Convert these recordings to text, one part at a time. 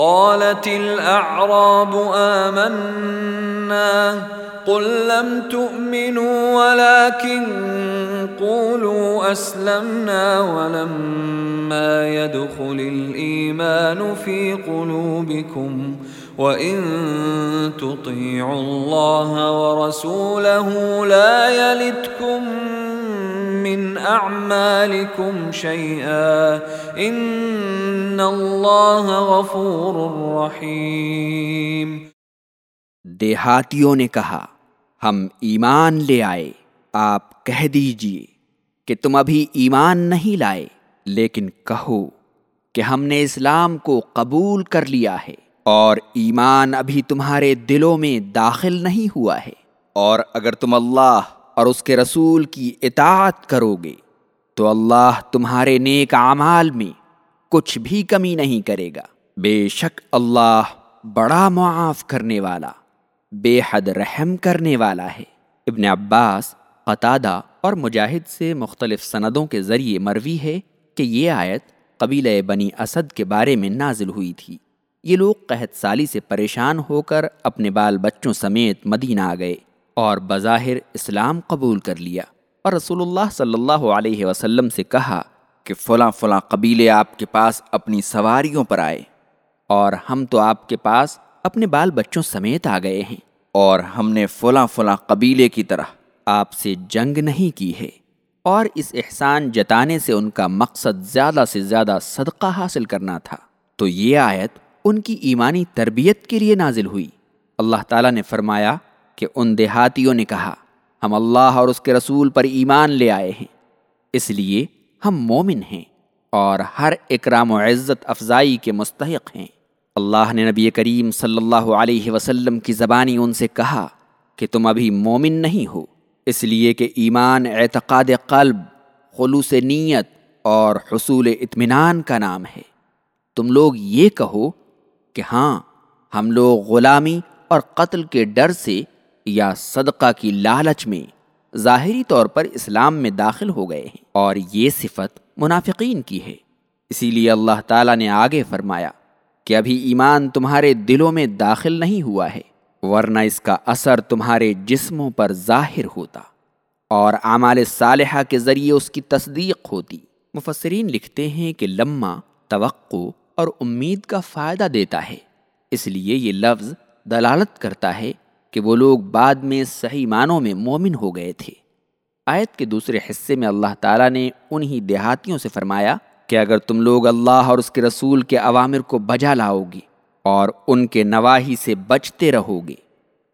قالت الأعراب آمنا قل لم تؤمنوا ولكن قولوا أسلمنا ولما يدخل الإيمان في قلوبكم وَإِن تُطِيعُوا اللَّهَ وَرَسُولَهُ لَا يَلِتْكُم مِّنْ أَعْمَالِكُمْ شَيْئًا. إِنَّ اللَّهَ غَفُورٌ رَّحِيمٌ. دیہاتیوں نے کہا، ہم ایمان لے آئے، آپ کہہ دیجیے کہ تم ابھی ایمان نہیں لائے، لیکن کہو کہ ہم نے اسلام کو قبول کر لیا ہے، اور ایمان ابھی تمہارے دلوں میں داخل نہیں ہوا ہے، اور اگر تم اللہ اور اس کے رسول کی اطاعت کرو گے، تو اللہ تمہارے نیک اعمال میں کچھ بھی کمی نہیں کرے گا۔ بے شک اللہ بڑا معاف کرنے والا، بے حد رحم کرنے والا ہے۔ ابن عباس، قطادہ اور مجاہد سے مختلف سندوں کے ذریعے مروی ہے کہ یہ آیت قبیلہ بنی اسد کے بارے میں نازل ہوئی تھی۔ یہ لوگ قحط سالی سے پریشان ہو کر اپنے بال بچوں سمیت مدینہ آ گئے۔ اور بظاہر اسلام قبول کر لیا۔ اور رسول اللہ صلی اللہ علیہ وسلم سے کہا کہ فلاں فلاں قبیلے آپ کے پاس اپنی سواریوں پر آئے اور ہم تو آپ کے پاس اپنے بال بچوں سمیت آ گئے ہیں اور ہم نے فلاں فلاں قبیلے کی طرح آپ سے جنگ نہیں کی ہے اور اس احسان جتانے سے ان کا مقصد زیادہ سے زیادہ صدقہ حاصل کرنا تھا۔ تو یہ آیت ان کی ایمانی تربیت کے لیے نازل ہوئی۔ اللہ تعالیٰ نے فرمایا کہ ان دیہاتیوں نے کہا، ہم اللہ اور اس کے رسول پر ایمان لے آئے ہیں، اس لیے ہم مومن ہیں اور ہر اکرام و عزت افزائی کے مستحق ہیں۔ اللہ نے نبی کریم صلی اللہ علیہ وسلم کی زبانی ان سے کہا کہ تم ابھی مومن نہیں ہو، اس لیے کہ ایمان، اعتقاد قلب، خلوص نیت اور حصول اطمینان کا نام ہے۔ تم لوگ یہ کہو کہ ہاں ہم لوگ غلامی اور قتل کے ڈر سے یا صدقہ کی لالچ میں ظاہری طور پر اسلام میں داخل ہو گئے ہیں اور یہ صفت منافقین کی ہے۔ اسی لیے اللہ تعالیٰ نے آگے فرمایا کہ ابھی ایمان تمہارے دلوں میں داخل نہیں ہوا ہے، ورنہ اس کا اثر تمہارے جسموں پر ظاہر ہوتا اور اعمال صالحہ کے ذریعے اس کی تصدیق ہوتی۔ مفسرین لکھتے ہیں کہ لمحہ توقع اور امید کا فائدہ دیتا ہے، اس لیے یہ لفظ دلالت کرتا ہے کہ وہ لوگ بعد میں صحیح معنوں میں مومن ہو گئے تھے۔ آیت کے دوسرے حصے میں اللہ تعالیٰ نے انہی دیہاتیوں سے فرمایا کہ اگر تم لوگ اللہ اور اس کے رسول کے عوامر کو بجا لاؤ گے اور ان کے نواحی سے بچتے رہو گے،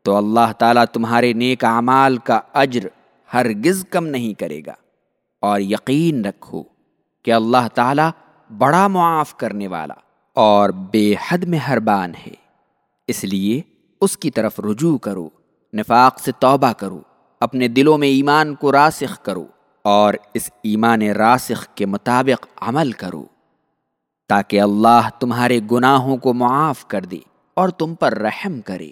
تو اللہ تعالیٰ تمہارے نیک اعمال کا اجر ہرگز کم نہیں کرے گا۔ اور یقین رکھو کہ اللہ تعالیٰ بڑا معاف کرنے والا اور بے حد مہربان ہے۔ اس لیے اس کی طرف رجوع کرو، نفاق سے توبہ کرو، اپنے دلوں میں ایمان کو راسخ کرو اور اس ایمان راسخ کے مطابق عمل کرو تاکہ اللہ تمہارے گناہوں کو معاف کر دے اور تم پر رحم کرے۔